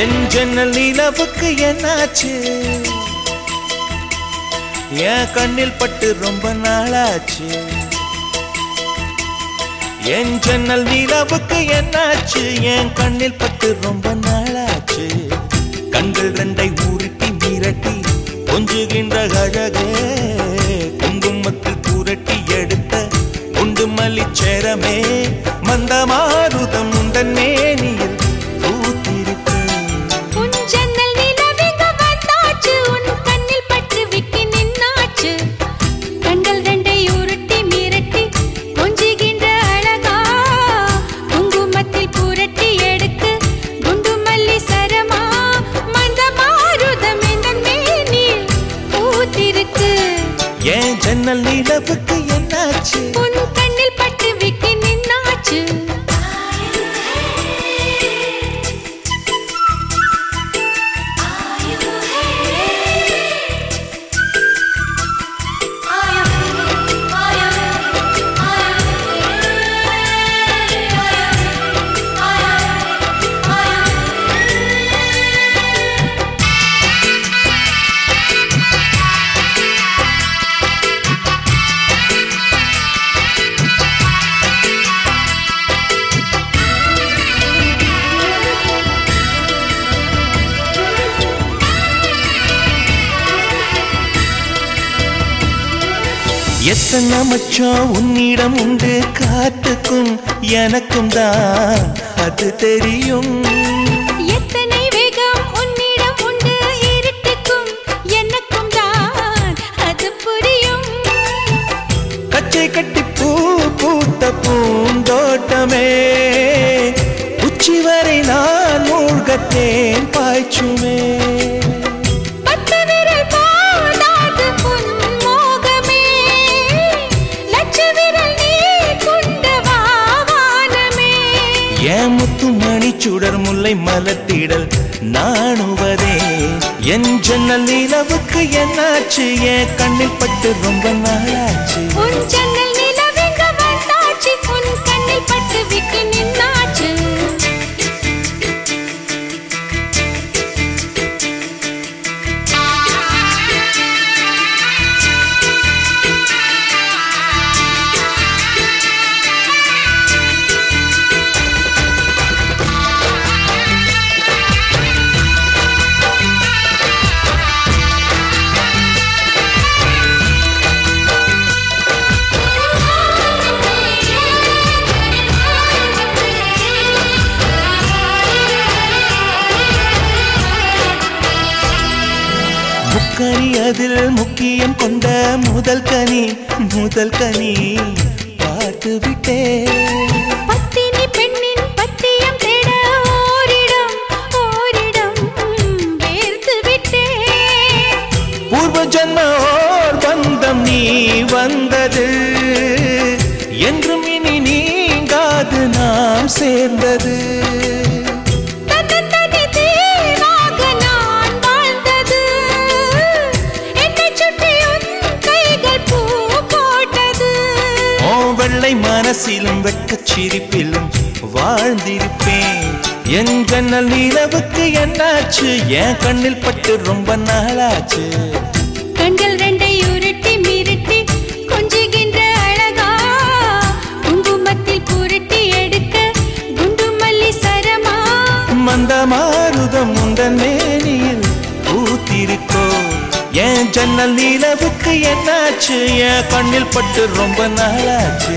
என் ஜன்னல் நிலவுக்கு என்னாச்சு? என் கண்ணில் பட்டு ரொம்ப நாளாச்சு. என் ஜன்னல் நிலவுக்கு என்னாச்சு? என் கண்ணில் பட்டு ரொம்ப நாளாச்சு. கண்கள் ரெண்டை உருட்டி மிரட்டி கொஞ்சுகின்ற அழகே குங்குமத்தில் புரட்டி எடுத்த குண்டு மல்லிச்சேரமே மந்தமாருதம் உந்தன் மேனியில் எத்தனை மச்சம் உன்னிடம் உண்டு காத்துக்கும் எனக்கும் தான் அது தெரியும். எத்தனை வேகம் உன்னிடம் உண்டு இருட்டுக்கும் எனக்கும் தான் அது புரியும். கச்சை கட்டி பூ பூத்த பூந்தோட்டமே உச்சி வரை நான் மூழ்கத்தேன் பாய்ச்சுமே. சுடர் முல்லை மலத்திடல் நாணுவதே. என் ஜன்னல் நிலவுக்கு என்னாச்சு? என் கண்ணில் பட்டு ரொம்ப நாளாச்சு. முக்கனி அதில் முக்கியம் கொண்ட முதல் கனி முதல் கனி. பார்த்து விட்டேன் பத்தினி பெண்ணின் பத்தியம் தேட ஓரிடம் ஓரிடம் வேர்த்து விட்டேன் பூர்வ ஜன்ம ஓர் பந்தம் நீ வந்தது என்றும் இனி நீங்காது நாம் சேர்ந்தது. வெள்ளை மனசிலும் வெட்கச் சிரிப்பிலும் வாழ்ந்திருப்பேன். என் ஜன்னல் நிலவுக்கு என்னாச்சு? என் கண்ணில் பட்டு ரொம்ப நாளாச்சு. கண்கள் ரெண்டை உருட்டி மிரட்டி கொஞ்சுகின்ற அழகா. குங்குமத்தில் புரட்டி எடுக்க குண்டு மல்லி சரமா. மந்த மாருதம் உந்தன் மேனியில் பூத்திருக்கோ? என் ஜன்னல் நிலவுக்கு என்னாச்சு? என் கண்ணில் பட்டு ரொம்ப நாளாச்சு.